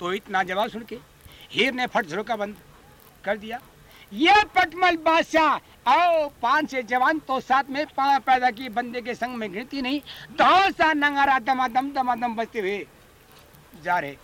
तो इतना जवाब सुन के हीर ने फट झरोका बंद कर दिया। ये पटमल बादशाह, आओ पाँच से जवान तो साथ में पैदा की बंदे के संग में गिनती नहीं दो सा नंगारा दमादम दमादम बजते हुए जा रहे।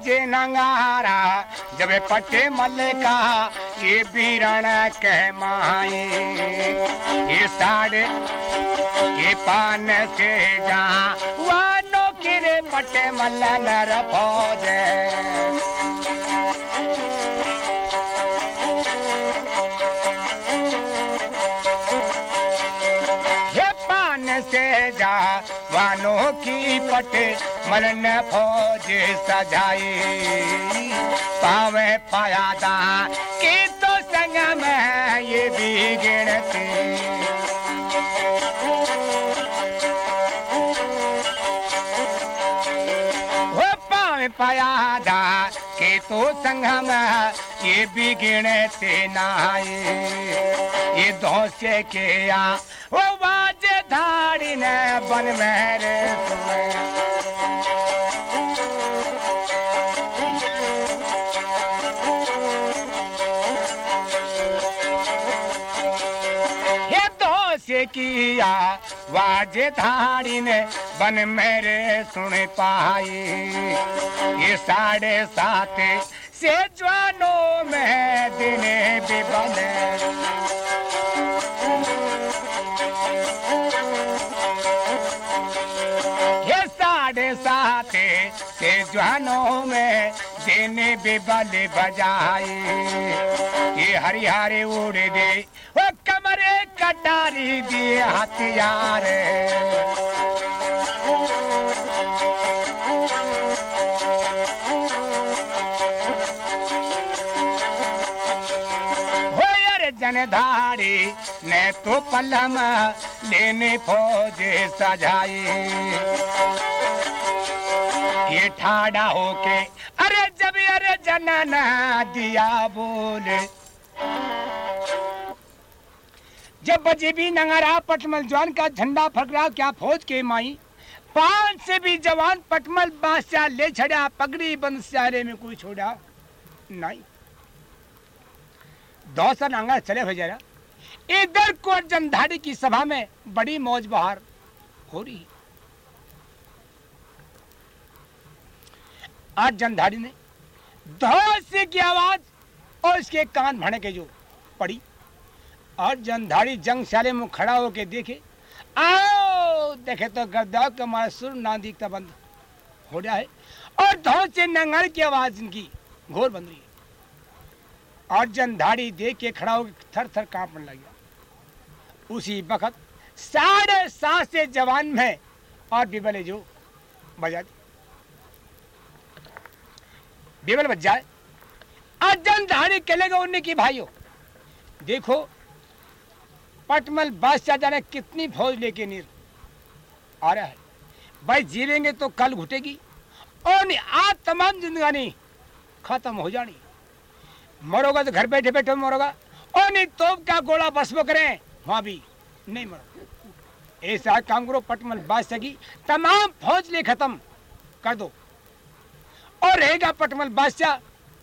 बजे नंगारा, जब पटे मल का, ये बीरण कह माए। ये साढ़े, ये पान से जा, वानो किरे पटे मल नर फौजे। से जा वानों की पटे मरन फौज सजाई। पावे फ़ायदा के तो संग में ये भी गिनती। हो पावे पायादा के तो संगम, ये भी गिनते नाए ये धोसे के या ओ बाजे धाड़ी ने बन मेरे ये किया, वाजे धाड़ी ने बन मेरे सुन पाई। ये साढ़े सात से जवानों में दिने भी बने ये साढ़े से जवानों में दिन भी बल बजाए ये हरी हरी उड़ दे कटारी दिए हथियार। यार जनधारी ने तो पलम लेने फौज सजाई। ये ठाड़ा होके, अरे जब अरे जनना दिया बोले। जब बजे भी नंगरा पटमल जवान का झंडा फकरा क्या फौज के माई? पाँच से भी जवान पटमल बादशाह ले छड़ा, पगड़ी बंद सारे में कोई छोड़ा नहीं। दो सन अंगा चले हो जरा। इधर कोट जनधाड़ी की सभा में बड़ी मौज बहार हो रही। आज जनधारी ने धोसे की आवाज़ और इसके कान भड़े के जो पड़ी। और जनधाड़ी जंग साले में खड़ा होके देखे। आओ, देखे तो गर्दा का हमारा सुर ना दिखता बंद हो रहा है और धौस से नंगर की आवाज़ इनकी, घोर बंद रही है। और जनधाड़ी देख के खड़ा होकर थर थर कांपने लग गया। उसी वक्त साढ़े सात से जवान में और बिबले जो बजा दी। बिबल बज जाए। और जनधाड़ी कहेगा उन्हें की भाइयों, देखो पटमल बादशाह जाने कितनी फौज लेके नीर। आ रहा है। भाई जीवेंगे तो कल घुटेगी। और नहीं आज तमाम जिंदगानी खत्म हो जानी। मरोगा तो घर बैठे बैठे मरोगा। और नहीं तोप का गोला बसमो करें? वहाँ भी नहीं मरो ऐसा काम करो पटमल बादशाह की तमाम फौज ले खत्म कर दो। और रहेगा पटमल बादशाह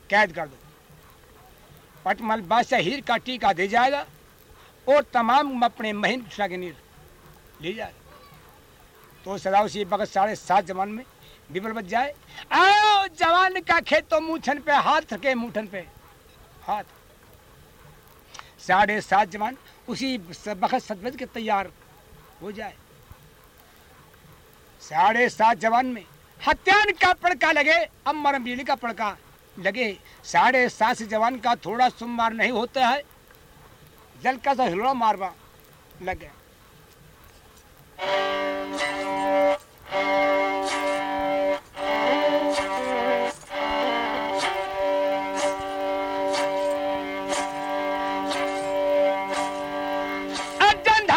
कैद कर दो। पटमल बादशाह हीर का टीका दे जाएगा। और तमाम अपने महीन के नीर ले जाएगा तो सदाऊ सी बगत साढ़े सात जवान में बिबल बच जाए। आओ जवान का खेत तो मूछन पे, हाथ के मूठन पे। हाथ। साढ़े सात जवान उसी बखत सदबज के तैयार हो जाए। साढ़े सात जवान में हत्यान का पड़का लगे, अमर बिजली का पड़का लगे। साढ़े सात जवान का थोड़ा सुमार नहीं होता है जल का सा हिलवा मारवा लग।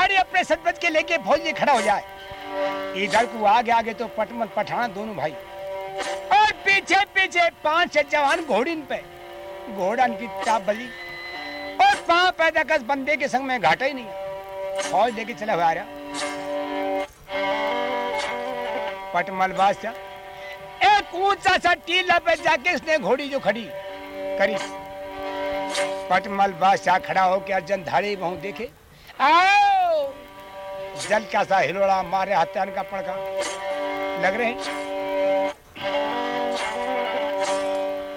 गया अपने के लेके फौजी खड़ा हो जाए। इधर को आगे आगे तो पटमल, पठान दोनों भाई। और पीछे पीछे पाँच जवान घोड़िन पे। घोड़न की चाप पाँव पैदा कस बंदे के संग में घाटा ही नहीं फौज लेके चला हुआ रहा। पटमल बादशाह, एक ऊँचा सा टीला पे जाके इसने घोड़ी जो खड़ी करी। पटमल बादशाह खड़ा होकर अर्जन धारे बहु देखे। आओ! जल का सा हिलोड़ा मारे हत्यान का पड़का। लग रहे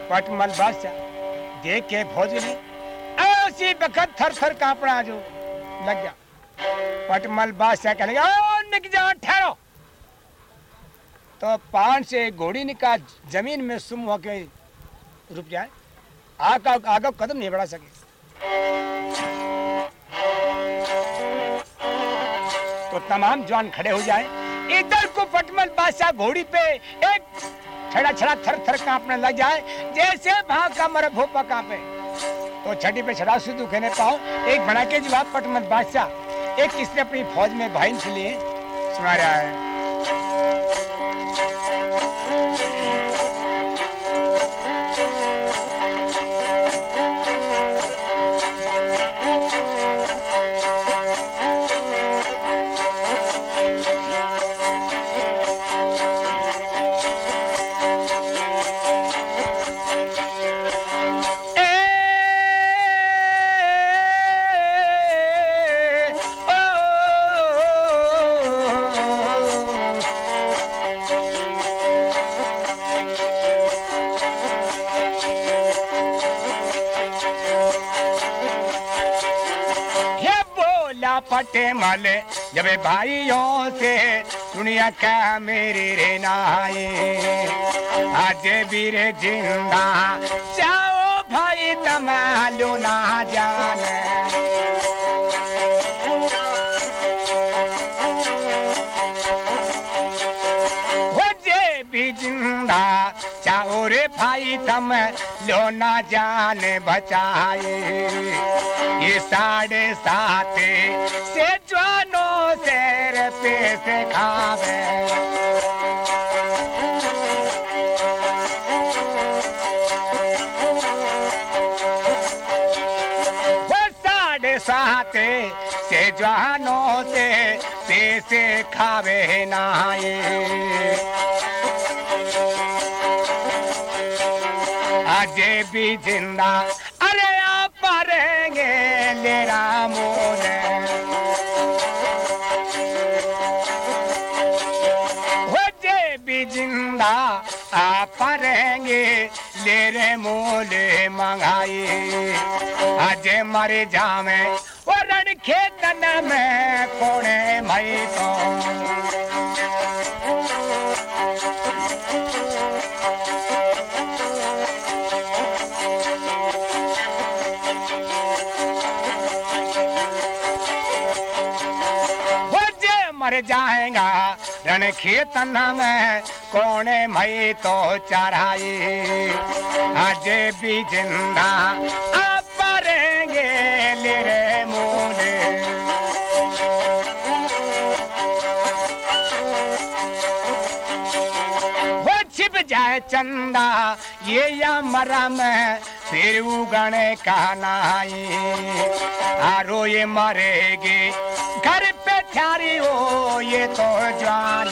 पटमल बादशाह, देख के फौज ने उसी बखत थर थर कांपड़ा जो लग गया। पटमल बादशाह कहने लगा निक जा ठहरो। तो पान से घोड़ी निका ज़मीन में सुम होके रुक जाए। आगा आगा कदम नहीं बढ़ा सके। तो तमाम जवान खड़े हो जाए। इधर को पटमल बादशाह घोड़ी पे एक छड़ा छड़ा थर थर कांपने लग जाए, जैसे भाग का मर भोपा कांपे। तो छठी पे छड़ा सुधु कहने पाओ। एक बना के जवाब पटमत बादशाह। एक किसने अपनी फौज में भाई सुना रहा है। फटे मल, जब भाइयों से दुनिया का मेरी रे नाई आज वीर ज़िंदा, जाओ भाई तमालू ना जाने। चाहो रे भाई तम लो ना जान बचाए। ये साढ़े सात से जवानों से पे से खावे सात से जवानों से पैसे खावे नाए। अजय भी ज़िंदा। अरे आप पारेंगे ले रामों ने भी ज़िंदा, आप पारेंगे ले रे मोले मंगाई। अजय मरे जामे वो रण खेतन में कोने मई तो। मर जाएगा। रण खेतन में कोने मई तो चढ़ाई। आज भी ज़िंदा वो छिप जाए चंदा, ये या मरा में सिर उगने कहनाई आरो ये मरेगी। घर पे थारी हो, ये तो जान।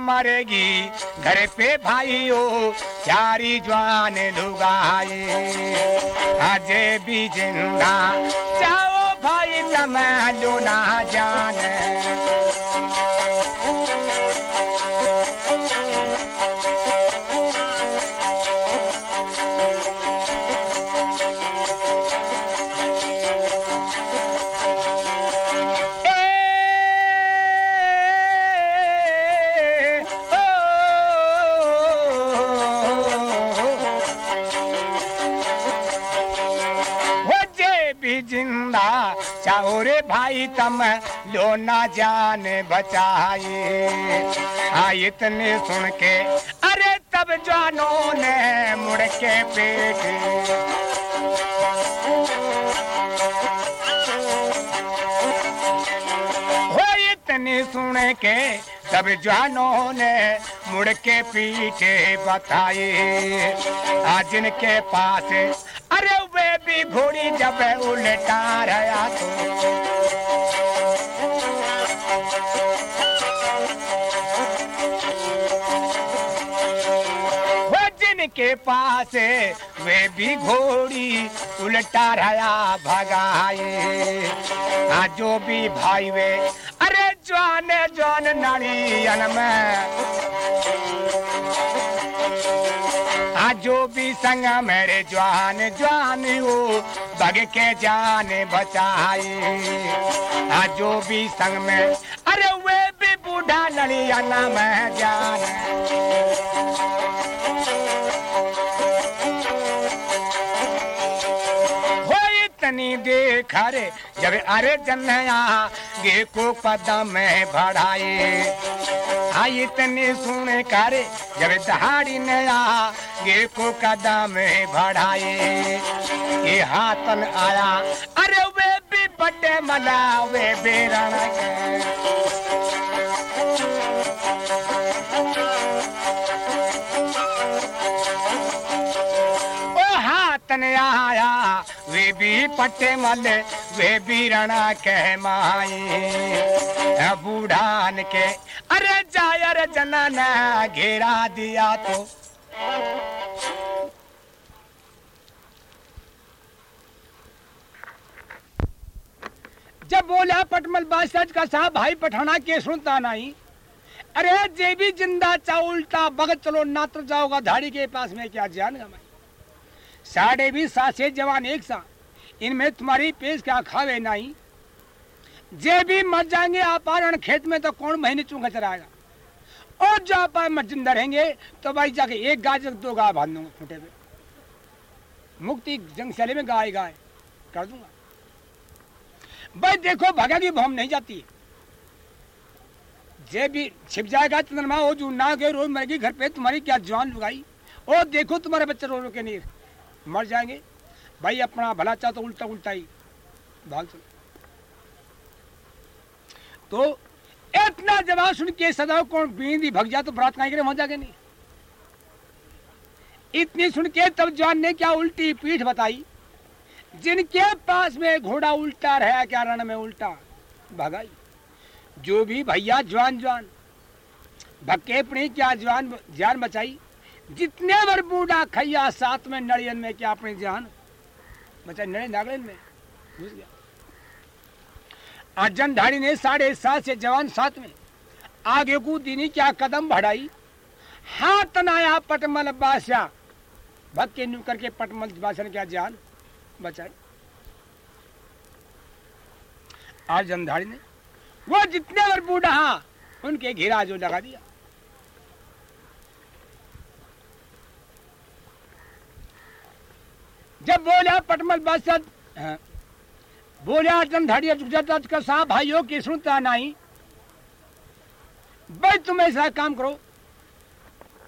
मरेगी, घर पे भाई हो चारी जवान लुगाई। अजे भी ज़िंदा चाहो भाई, तम लो ना जाने। भाई तम लो ना जान बचाए आई इतने सुन के, अरे तब जानो ने मुड़ के पेट। सुन के, सब जानों ने मुड़ के पीछे बताए। आज इनके पास, अरे वे भी घोड़ी जब उलटा रहा तो के पास वे भी घोड़ी उल्टा रहा भगाए। आ जो भी भाई वे, अरे जवान जवान नारियन में। आ जो भी संग मेरे जवान जवान हो बग के जान बचाए। आ जो भी संग में, अरे वे भी बूढ़ा नड़ियन में जान। देख रे, जब अरे जन्या गे को कदम में बढ़ाए। आई इतनी सुन करे जब दहाड़ी नया गे को कदम बढ़ाए। ये हाथन आया, अरे वे भी बड़े मला वे बेरण आया वे भी पट्टे मल, वे भी रणा कह माई। बूढ़ान के, अरे जायर जनन, घेरा दिया तो। जब बोला पटमल बादशाह का साहब, भाई पठाना के सुनता नहीं। अरे जे भी ज़िंदा उल्टा भगत चलो, नात्र जाओगा, धाड़ी के पास में क्या जान गमाई। साढ़े भी सासे जवान एक सा। इनमें तुम्हारी पेश क्या खावे नहीं जे भी मर जाएँगे आपारण खेत में तो कौन महीने चूँगा चलाएगा और जो आप ज़िंदा रहेंगे तो भाई जाके एक गाय दो गाय बाँध दूँगा खूंटे पे। मुक्ति जंगशाले में गाय गाय कर दूँगा। भाई देखो, भगा की भौम नहीं जाती। जे भी छिप जाएगा, चंद्रमा वो जो ना गए रोज मरेगी, घर पे तुम्हारी क्या जवान लुगाई और देखो तुम्हारे बच्चे रो रो के नहीं मर जाएँगे। भाई अपना भला चाह तो उल्टा उल्टा ही भाग चलो। तो इतना जवाब सुन के सदा कौन बींदी भग जा तो बरात कहीं करे वहाँ जाके नहीं। इतनी सुन के तब जवान ने क्या उल्टी पीठ बताई? जिनके पास में घोड़ा उल्टा रहा, क्या रण में उल्टा? भगाई। जो भी भैया, जवान जवान। भक्के अपनी क्या जवान, जान बचाई? जितने बार बूढ़ा खैया साथ में नड़ियन में, क्या अपनी जान? बचा नड़े नागड़न में? घुस गया। अर्जन धाड़ी ने साढ़े सात से जवान साथ में आगे को दीनी क्या कदम बढ़ाई? हाथ नाया पटमल बादशाह। भग के नू करके पटमल बादशाह ने क्या जान बचाई? अर्जन धाड़ी ने वो जितने बार बूढ़ा, उनके घेरा जो लगा दिया। जब बोला पटमल हाँ, बोला अर्जन धाड़िया जुगजत का साहब भाइयों की सुनता नहीं। भाई तुम ऐसा काम करो।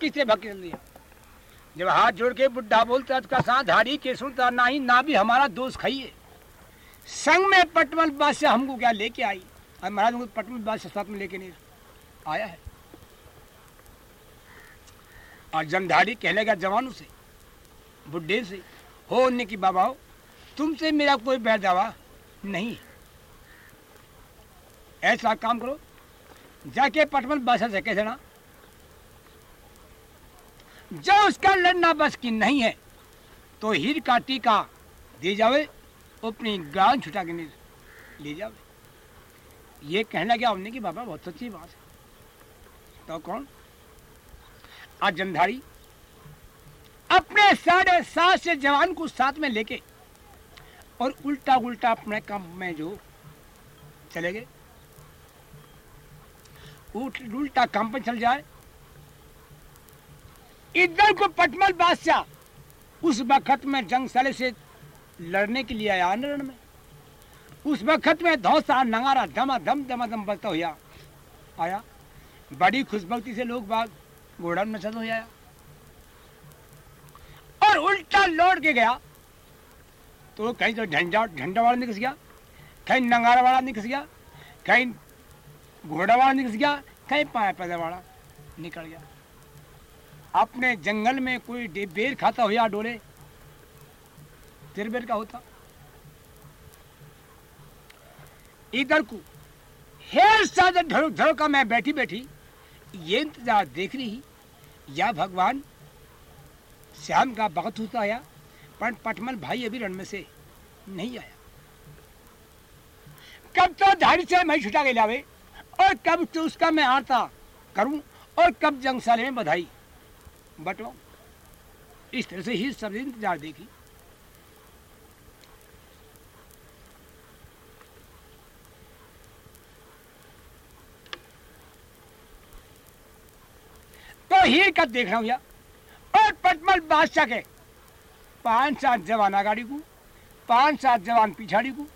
किसे भकेल दिया जब हाथ जोड़ के बुढ़ा बोलता उसका साथ धाड़ी के सुनता नहीं ना भी हमारा दोस्त खाइए। संग में पटमल बादशाह हमको क्या लेके आई? और महाराज हमको पटमल बादशाह साथ में लेके नहीं आया। है। और जमधारी कह लेगा जवानों से बुढ़े से हो उन्ने की बाबा हो तुमसे मेरा कोई बैर दावा नहीं। ऐसा काम करो, जाके पटमल बादशाह से कह देना। जो उसका लड़ना बस की नहीं है तो हीर का टीका दे जावे, अपनी गान छुटा के ले जावे। ये कहना क्या हमने की बाबा, बहुत सच्ची बात है। तो कौन? आज जमधारी अपने साढ़े सात से जवान को साथ में लेके और उल्टा उल्टा अपने काम में जो चले गए। उल्टा काम पर चल जाए। इधर को पटमल बादशाह उस वक्त में जंग साले से लड़ने के लिए आया रण में। उस वक्त में धौसा, नगारा, दमा, दम दमा, दम बजता हुआ आया। बड़ी खुशबक्ति से लोग बाग घोड़ा नचत हो आया। और उल्टा लौट के गया। तो कहीं तो झंडा झंडा वाला निकस गया, कहीं नंगारा वाला निकस गया, कहीं घोड़ा वाला निकस गया, कहीं पाया पैदा वाला निकल गया। अपने जंगल में कोई बेर खाता हो या डोले बेर का होता। इधर को हेर साधन धड़ो धड़ो का मैं बैठी बैठी ये इंतज़ार देख रही, या भगवान श्याम का भगत होता आया पर पटमल भाई अभी रण में से नहीं आया। कब तो धाड़ी से मैं छुटा के लावे और कब तो उसका मैं आरता करूँ, और कब जंगसाले में बधाई। बटो, इस तरह से ही सब इंतज़ार देखी। तो ही कब देख रहा हूँ और पटमल बादशाह के। पाँच सात जवान आगाड़ी को, पाँच सात जवान पिछाड़ी को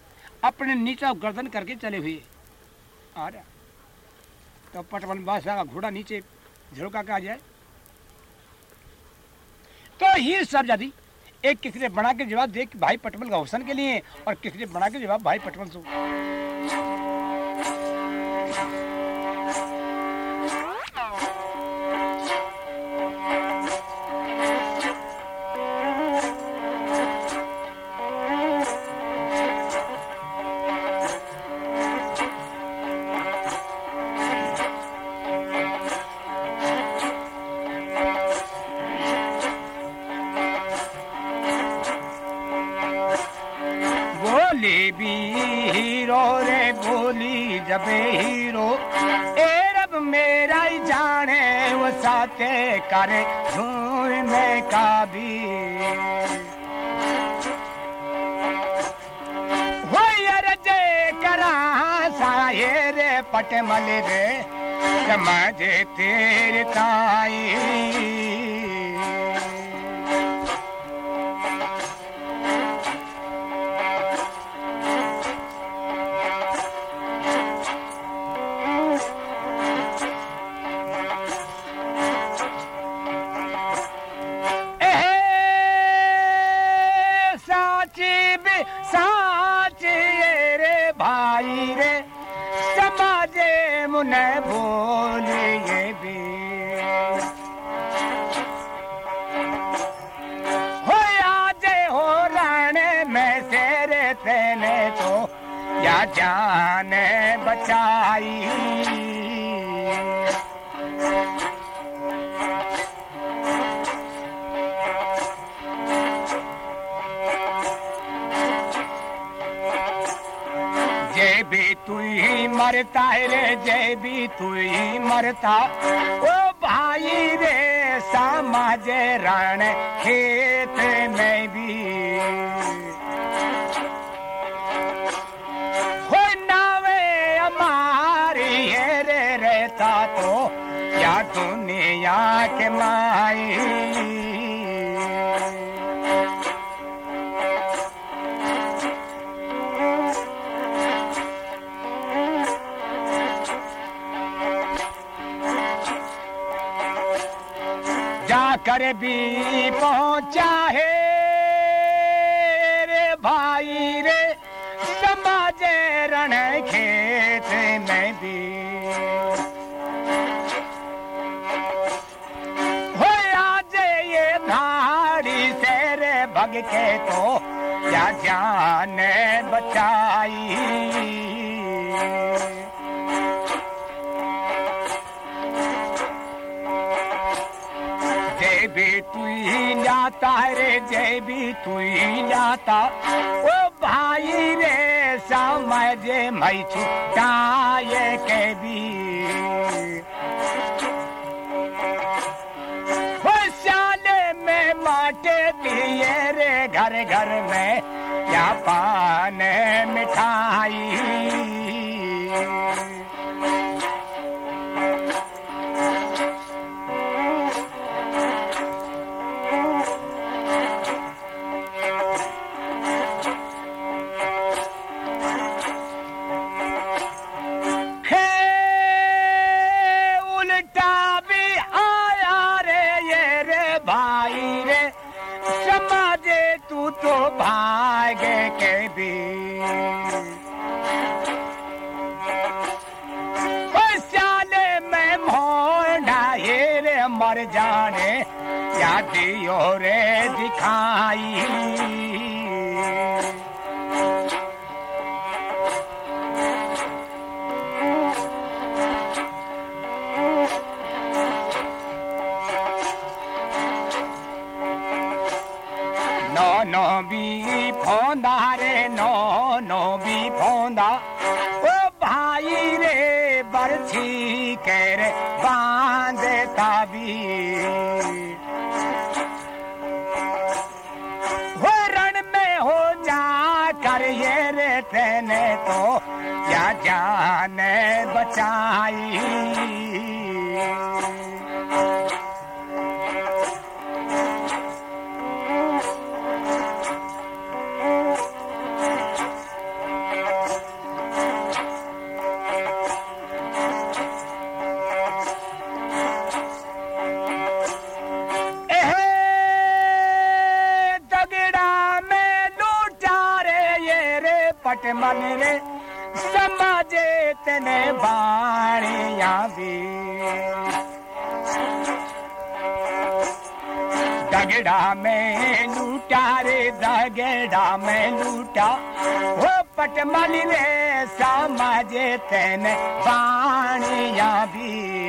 अपने नीचा गर्दन करके चले हुए। आ रहा तो पटमल बादशाह का घोड़ा नीचे झोंका का जाए। तो ही सब जाती एक किसी ने बना के जवाब दे भाई पटमल का हुसन के लिए और किसी ने बना के जवाब भाई पटमल सो। करे झूर में काबी। हो जे करा सा रे पटमल रे समझ तेरे तू ही मरता है रे जय भी तू ही मरता। ओ भाई रे, समाज रण खेत में भी। रहता तो क्या दुनिया के माई घर भी पहुँचा है रे भाई रे, समाजे रण खेत में भी। हो आज ये धाड़ी तेरे भग के तो क्या ज्ञान बचाई? ही रे जय भी तू लाता ओ भाई रे समझ मई छुटाए के भी। में माटे दिए रे, घर घर में क्या पान मिठाई। दियो रे दिखाई। नो नो भी फोंदा रे, नो नो भी फोंदा। ओ भाई रे, बरछी के रे बांधे ताबी जान बचाई। मन पणया भी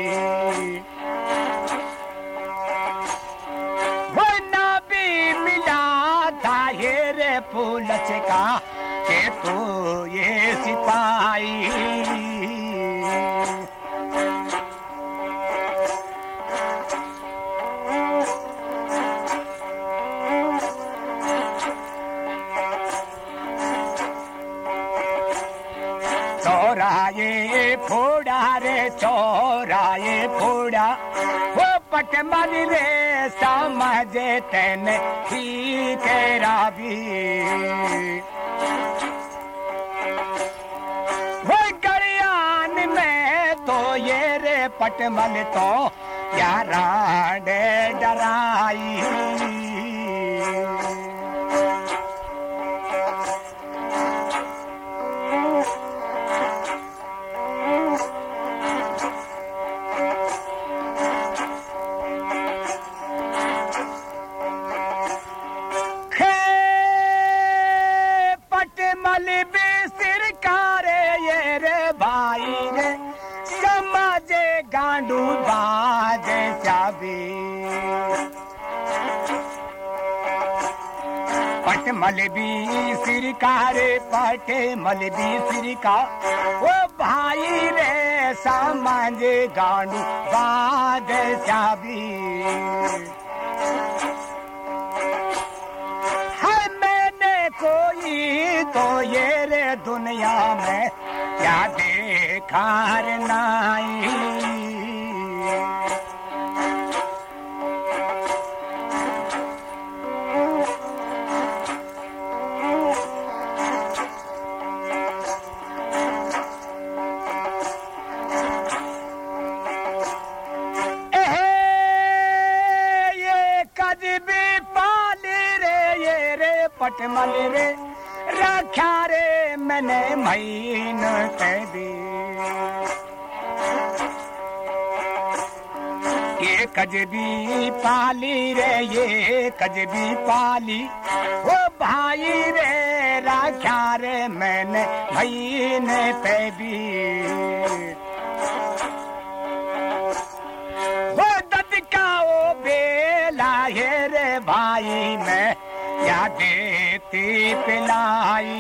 वो मन रे समझे तेने ठीक रावी। तो ये रे पटमल तो यारा डराई। पट मल भी सिरकारे पटे मल भी सिरका। ओ भाई रे, समाजे गांडू बाजे चाबी है मैंने कोई तो ये रे दुनिया में क्या देखा रे नाई। पटमल रे रखा रे, मैंने महीन कह दी। ये कजबी पाली रे, ये कजबी पाली। ओ भाई रे, राख्या रे, मैंने भाई ने पे वो ददका ओ बेला है रे भाई, मैं क्या देती पिलाई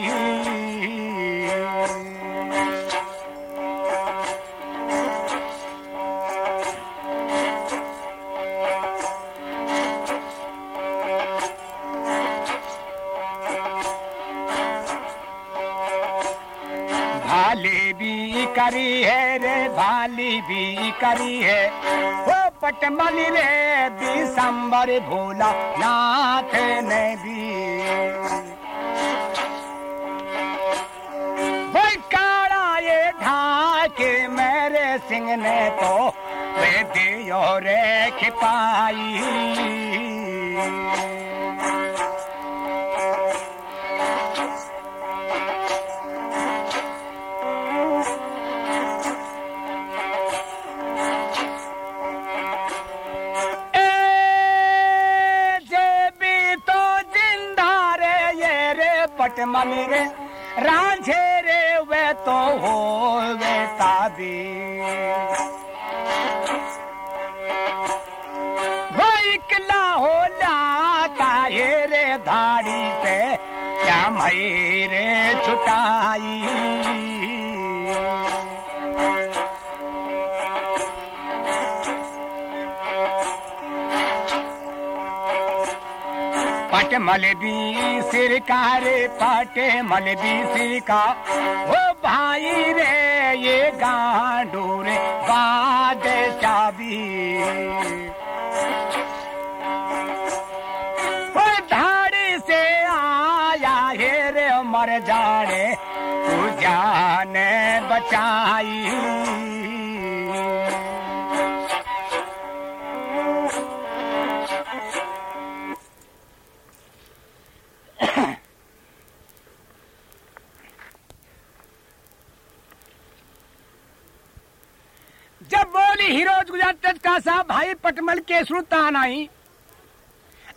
भाली भी करी है रे, भाली भी करी है। वो पटमल रे, दिसंबर भोला नाथ ने भी सिंह ने तो वे दियो रे खिपाई पटमल रे रांझे वे तो हो वे वो इकला हो लाता रे धाड़ी से क्या मई रे छुटाई। मलबी सिर का रे पट मलबी सिर का। ओ भाई रे, ये गांडू रे बाद चाबी धाड़ी से आया है रे मर जाने, तू जान बचाई। गुजरात का साहब भाई पटमल के सुल्तान आई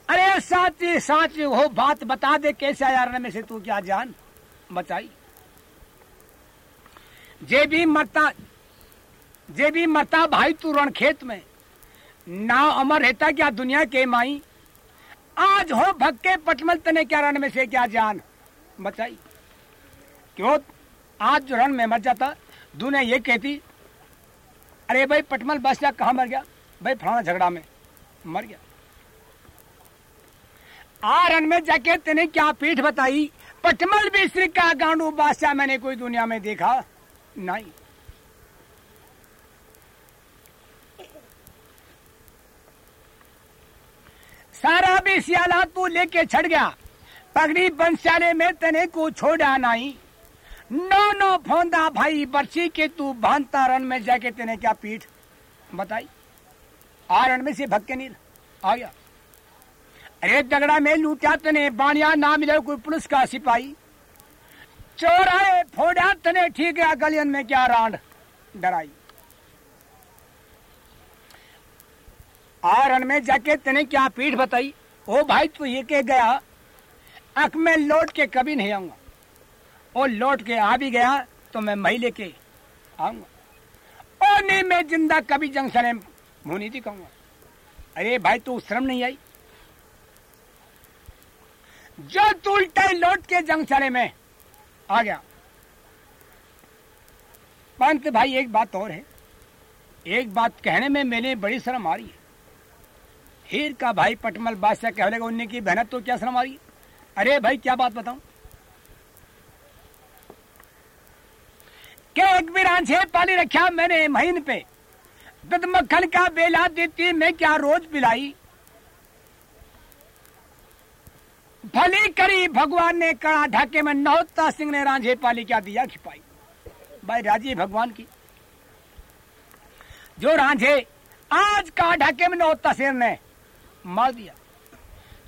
अरे साची साच हो बात बता दे कैसे आया में से तू क्या जान? बताई। जे भी मरता जे भी मरता भाई तू रण खेत में, ना अमर रहता क्या दुनिया के माई? आज हो भक्के पटमल तने क्या रण में से क्या जान? बताई। क्यों? आज जो रण में मर जाता दुनिया ये कहती अरे भाई, पटमल बादशाह कहा मर गया? भाई, फलाना झगड़ा में। मर गया। आ आरन में जाके तेने क्या पीठ बताई? पटमल बिस्त्री का गांडू बादशाह मैंने कोई दुनिया में देखा नहीं। सारा भी सियाला तू लेके छड़ गया। पगड़ी बंशाले में तने को छोड़ा नहीं। नो नो फोंदा भाई, बरसी के तू भानता रण में जाके तेने क्या पीठ? बताई। आ रण में से भग के नील। आ गया। अरे दगड़ा में लूटा तने बाणिया ना मिले कोई पुलिस का सिपाही? चोराए फोड़ा तने, ठीक है, गलियन में क्या रांड? डराई। आरण में जाके तने क्या पीठ बताई? ओ भाई, तू ये के गया अक में लौट के कभी नहीं आऊँगा। और लौट के आ भी गया तो मैं मही लेके आऊँगा। और नहीं, मैं ज़िंदा कभी जंक्शन में मुँह नहीं दिखाऊँगा। अरे भाई, तू श्रम नहीं आई। जो तू उल्टा लौट के जंक्शन में आ गया। पंत भाई, एक बात और है। एक बात कहने में मैंने बड़ी शर्म आ रही है। हीर का भाई पटमल बादशाह कह लेगा की बहनत तो क्या शर्म आ रही है? अरे भाई, क्या बात बताऊँ? के एक भी छे पाली रखा मैंने महीन पे। दुध मक्खन का बेला देती मैं क्या रोज पिलाई? भली करी भगवान ने कड़ा ढाके में नौता सिंह ने रांझे पाली क्या दिया खिपाई भाई राज़ी भगवान की। जो रांझे आज का ढाके में नौता सिंह ने मार दिया।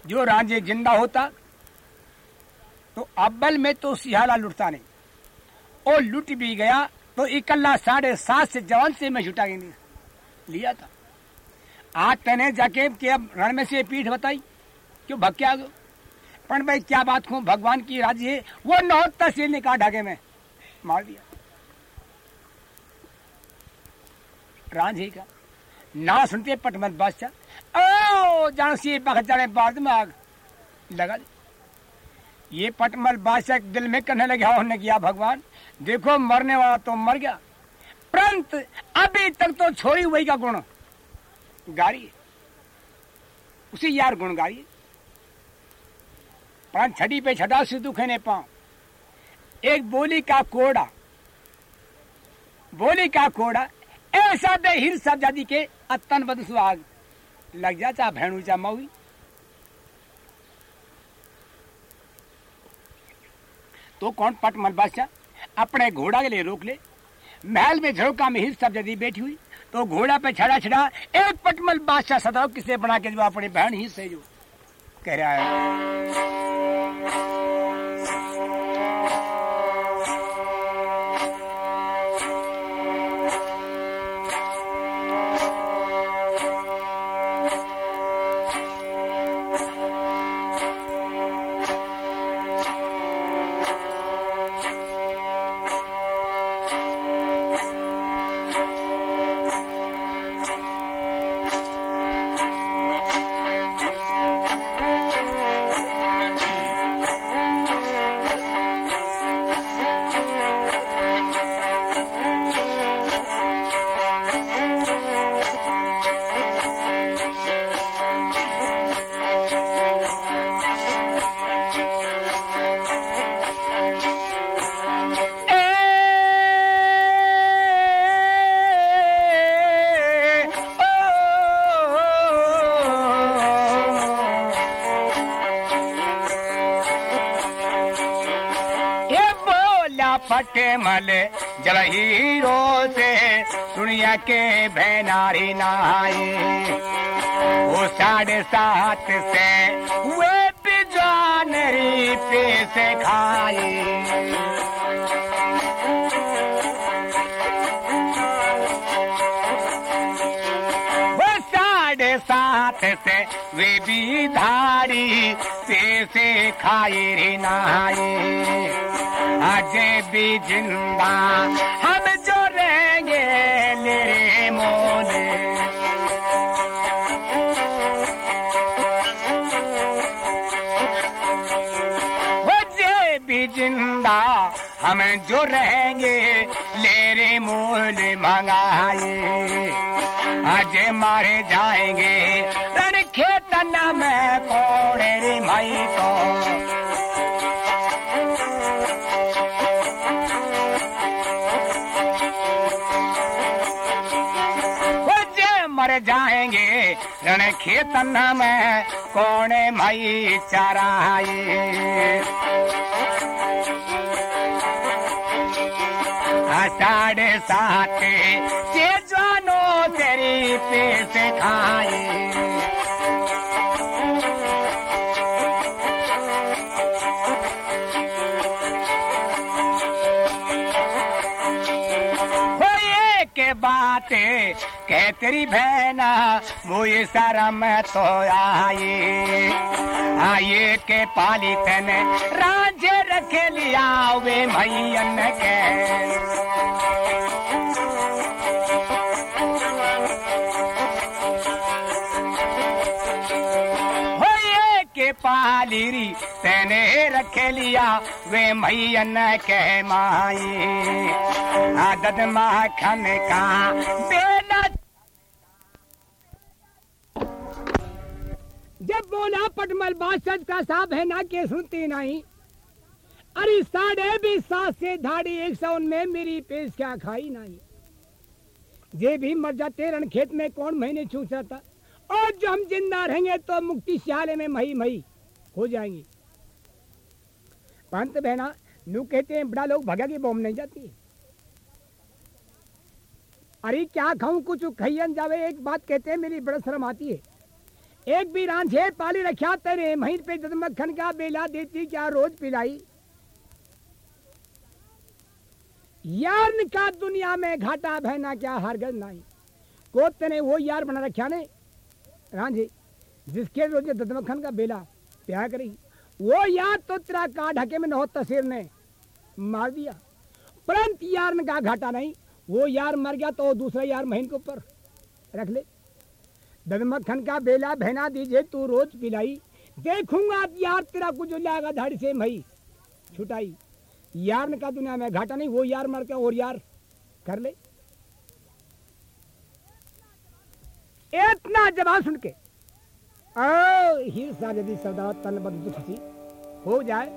जो रांझे ज़िंदा होता तो अब्बल में तो सिहाला लुटता नहीं। और लुट भी गया तो इकल्ला साढ़े सात से जवान से मैं छुटा नहीं लिया था। आज तने जाके के रण में से पीठ बताई, क्यों भग के आ भाई, क्या बात कहूँ, भगवान की राज़ी है, वो नौ तहसील ने कहा ढाके में मार दिया। रांझी का? ना सुनते पटमल बादशाह। ओ जान सी बख जाने बाद में आग लगा दी। ये पटमल बादशाह दिल में करने लगे उन्होंने किया भगवान। देखो मरने वाला तो मर गया। परंत अभी तक तो छोड़ी हुई का गुण। गाड़ी। उसी यार गुण गाड़ी। पाँच छड़ी पे छटा से दुखे ने पाओ एक बोली का कोड़ा। बोली का कोड़ा। ऐसा दे हिर सब जाति के अतन बद सुहाग। लग जा चा भेणु चा मऊई तो कौन पट मल बादशाह? अपने घोड़ा के लिए रोक ले। महल में झरोका में ही सब जदी बैठी हुई। तो घोड़ा पे छड़ा छड़ा एक पटमल बादशाह सदाओ किसे बना के जो अपने बहन ही से जो कह रहा है। पटेमल जल हीरो से सुनिया के भैनारी नहाए। वो साढ़े सात से वे पिजानरी पे से खाई सात से वे भी धारी से से खाई रे नाई आज भी ज़िंदा, हम जो रहेंगे मेरे मोने। ज़िंदा हम जो रहेंगे ले रे मोल मंगाए। आज मारे जाएँगे रण खेतन में कोड़े रे माई को। जाएँगे रण खेतन में कोने माई चराए। साढ़े सात से जानो तेरी पेट खाए। हो के बात, कह तेरी बहना मुझे शर्म तो आए। आए के पाली तन, राजे रख लिया वे मैयन के। के पालिरी, तेने रख लिया वे मैयन के माई। आदत माखन का जब बोला पटमल बादशाह का साहब है ना के सुनती नहीं। अरे साढ़े भी सात से धाड़ी एक सौ में मेरी पेश क्या खाई नहीं। जे भी मर जाते रण खेत में कौन महीने छूचा था और जो हम ज़िंदा रहेंगे तो मुक्ति सियाले में मही मही हो जाएँगी। पंत बहना, नू कहते हैं, बड़ा लोग भगा की बॉम्ब नहीं जाती। अरे क्या खाऊं, कुछ खैयन जावे, एक बात कहते हैं, मेरी बड़ा शर्म आती है। एक भी रांझे पाली रखा, तेरे महीन पे मक्खन का बेला देती, क्या रोज पिलाई? यार का दुनिया में घाटा बहना क्या हरगज नहीं। को तेने वो यार बना रखा ने? रांझे, जिसके रोज़े ददमखन का बेला प्यार करी, वो यार तो तेरा का ढके में न तसीर ने। मार दिया। परंत यार ने का घाटा नहीं, वो यार मर गया तो दूसरा यार महीन के ऊपर रख ले। ददमखन का बेला बहना दीजिए, तू रोज पिलाई। देखूँगा यार तेरा कुछ लाएगा धाड़ी से मई। छुटाई। यार ने कहा दुनिया में घाटा नहीं, वो यार मर के और यार कर ले। इतना जवाब सुन के यदि सदा तन बद दुख हो जाए।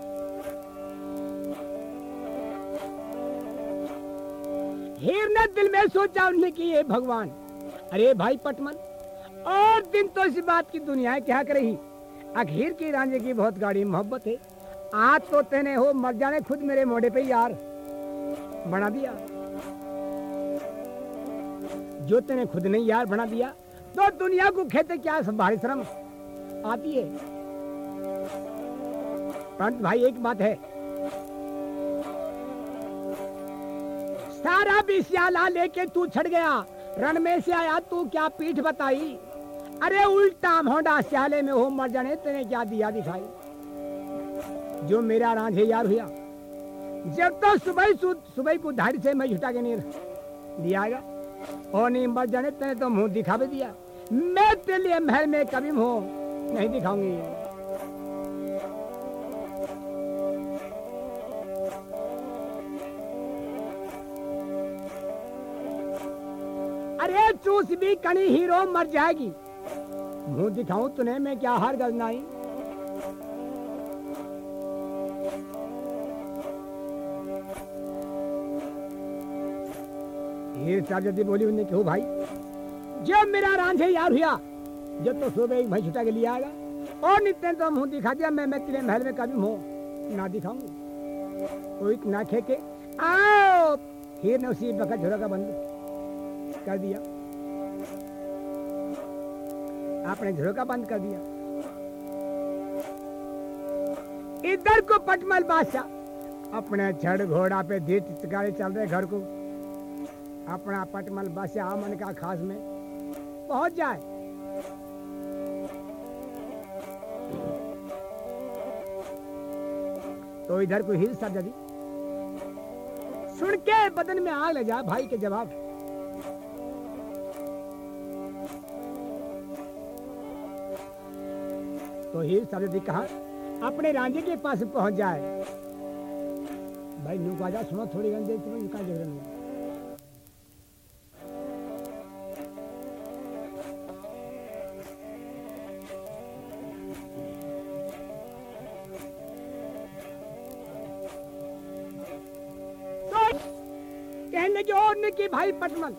हीर ने दिल में सोचा उन्हें कि ये भगवान, अरे भाई पटमन, और दिन तो इस बात की दुनिया क्या कर रही अखीर की रांझे की बहुत गाड़ी मोहब्बत है। आज तो तेने हो, मर जाने खुद मेरे मोड़े पे यार। बना दिया। जो तेने खुद नहीं यार, बना दिया। तो दुनिया को खेते क्या भारी श्रम? आती है। परंतु भाई, एक बात है। सारा बिस्याला लेके तू छड़ गया। रण में से आया, तू क्या पीठ बताई? अरे, उल्टा मोडा स्याले में हो, मर जाने तेने क्या दिया दिखाई? जो मेरा राज है यार हुआ? जब तो सुबह सुबह को धाड़ी से मैं झुटा के नहीं दियागा और नहीं, मर जाने तेने तो मुँह दिखा भी दिया। मैं तेरे लिए महल में कभी मुँह नहीं दिखाऊँगी। अरे, चूस भी कनी हीरो मर जाएगी। मुँह दिखाऊँ तूने, मैं क्या हार गजनाई हीर साहब बोली उन्हें क्यों भाई, जब मेरा रांझे यार हुआ, जब तो सुबह एक भाई छुटा के लिए आएगा और नित्य तो मुँह दिखा दिया, मैं मैं तेरे महल में कभी मुँह ना दिखाऊँगी। कोई ना खे के, आओ हीर ने उसी बखत झोला का बंद कर दिया। आपने झोका बंद कर दिया। इधर को पटमल बादशाह, अपने छड़ घोड़ा पे धीर चल रहे घर को। अपना पटमल बादशाह आमन का खास में पहुँच जाए। तो इधर को हिल सब यदि सुन के बदन में आग लग जाए भाई के जवाब। तो हीर साहब यदि कहा, अपने रांझे के पास पहुँच जाए। भाई नुक आजा सुनो थोड़ी गंदे, तुम्हें कहा देख रहे की और ने की भाई पटमन।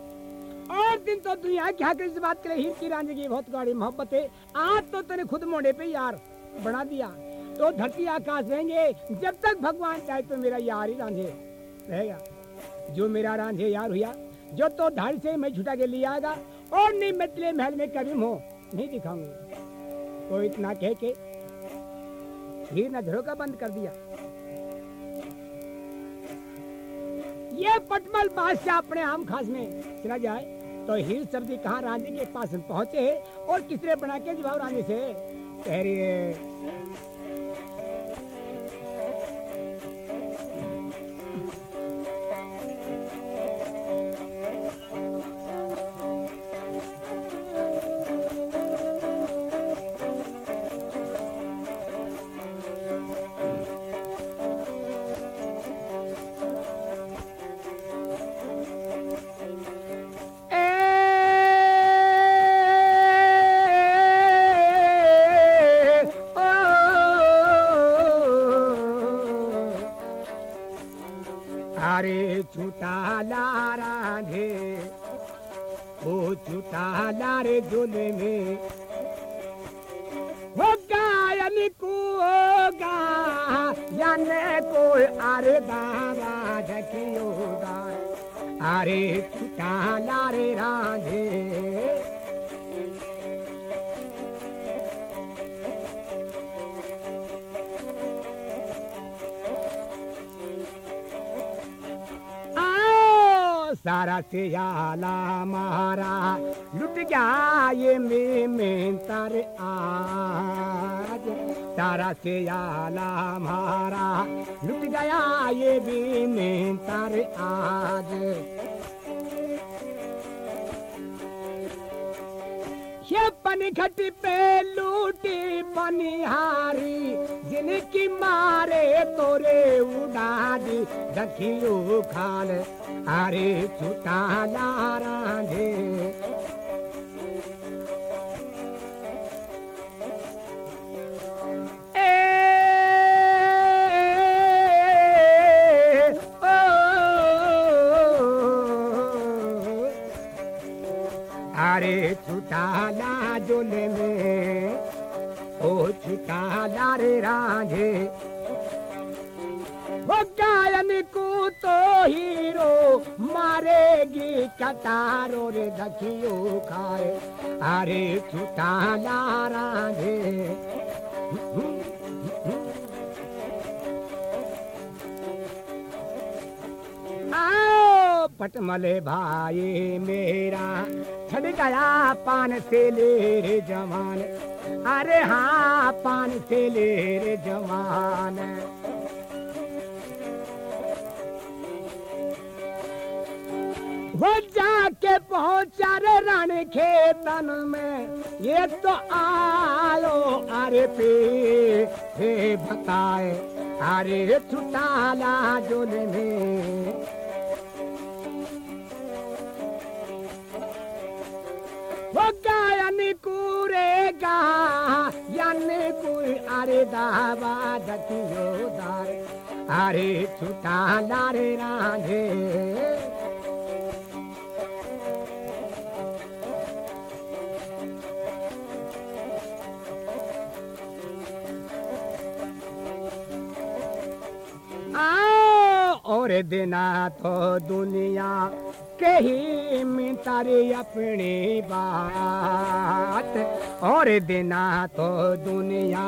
और दिन तो दुनिया क्या कर इस बात के हीर की रानी की बहुत गाड़ी मोहब्बत। है आज तो तेरे खुद मोड़े पे यार, बना दिया। तो धरती आकाश रहेंगे, जब तक भगवान चाहे तो मेरा यार ही रांझे। रहेगा। जो मेरा रांझे यार हुआ, जो तो ढाल से मैं छुटा के लिए आएगा, और नहीं मैं तेरे महल में करीम हो, नहीं दिखाऊँगी। तो इतना कह के हीर ने का बंद कर दिया। ये पटमल बादशाह अपने आम खास में चला जाए। तो हीर सब्ज़ी कहा रानी के पास पहुँचे और किसने बना के जवाब रानी से? कह रही है छुटाला रे झूले में। हो गायन को गाने को अरे दादा होगा अरे छुटाला रे राधे। सारा से आला मारा लुट गया ये में में तर आज। सारा से आला मारा लुट गया ये भी में तर आज ये पनघट पे लूटी पनिहारी जिनकी मारे तोरे उड़ा दी दखियो खाल अरे छुटा राधे अरे छुटाला जुल ओ छुटाला रे राधे वो गायन को तो हीरो मारेगी कतारो रे दखियो खाए। अरे छुटाला राधे पटमले भाई मेरा। छड़ गया पान से ले रे जवान। अरे हाँ पान से ले रे जवान। वो जाके पहुँचा रे रण खेतन में। ये तो आलो अरे पे हे बताए। अरे छुटाला जोले में वो गायन कूरेगा यानी कुर अरे दतियो दार। अरे छुटाला रे राधे और देना तो दुनिया। के ही में तारे अपनी बात। और देना तो दुनिया,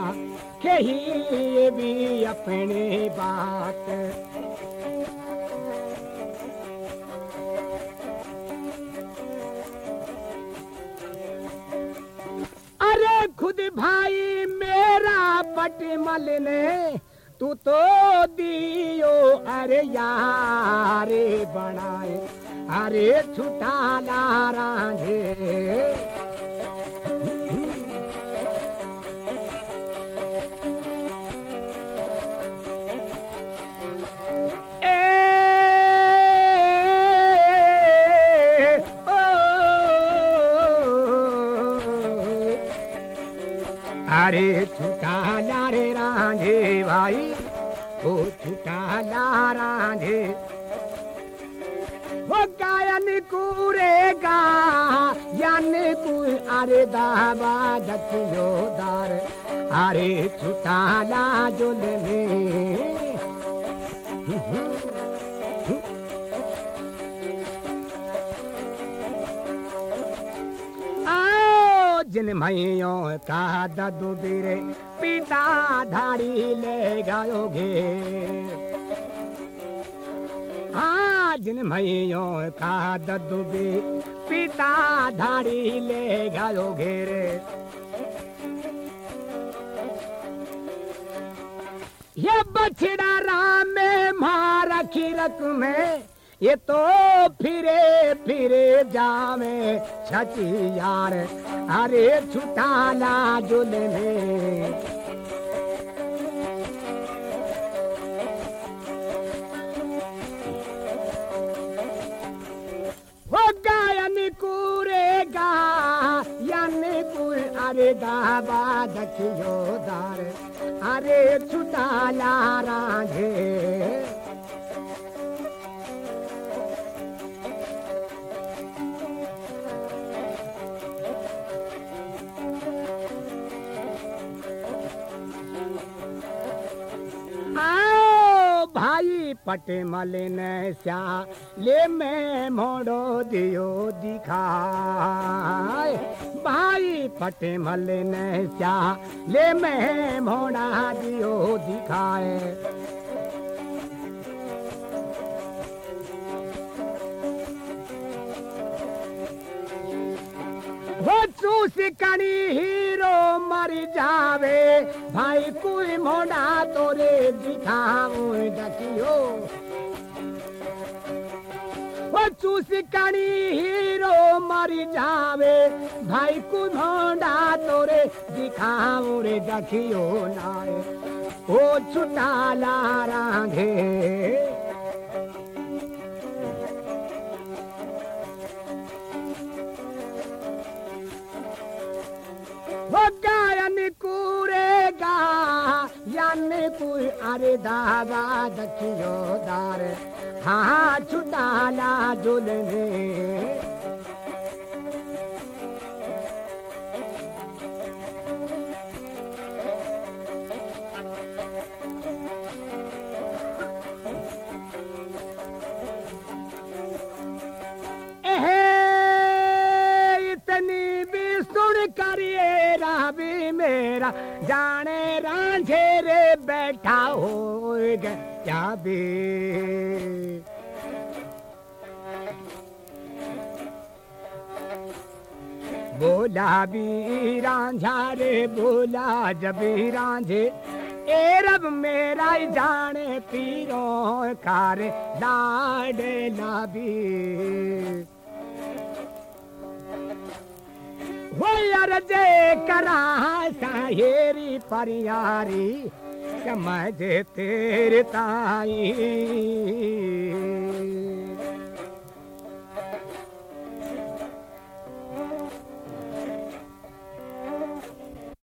कही भी अपनी बात। अरे खुद भाई मेरा पटमल ने, तू तो दियो अरे यारे बनाए। अरे छुटा ला राधे ए, ओ, अरे छुटा ला रे राधे भाई ओ छुटा ला कूरेगा यान कुल अरे दावा दतियो दार अरे छुटा ला जुल जिन मैयों का ददू बिरे, पिता धारी ले गयोगे जिन मैयों का ददू पिता धारी ले गयोगे रे ये बछड़ा राम में मारा खीरक में, ये तो फिरे फिरे जावे छची यार अरे छुटाला जुल में। अरे दाबा दखियो दार अरे छुटाला राजे पटे मलिन ले मैं मोड़ो दियो दिखाए। भाई पटे मलिन ले मैं मोड़ा दियो दिखाए। चूस कणी हीरो मर जावे भाई कोई मोड़ा तोरे दिखाओ दखियो वो चूस कणी हीरो मर जावे भाई कोई मोड़ा तोरे दिखाओ रे दखियो नाए ओ छुटा ला रांधे अरे दादा हा छुदा मेरा जाने रांझे रे बैठा हो गया भी बोला भी रांझा रे, बोला जब रांझे, ए रब मेरा जाने पीरों कार लाडे लाबी हो यार जे करा साहेरी परियारी समझ तेरे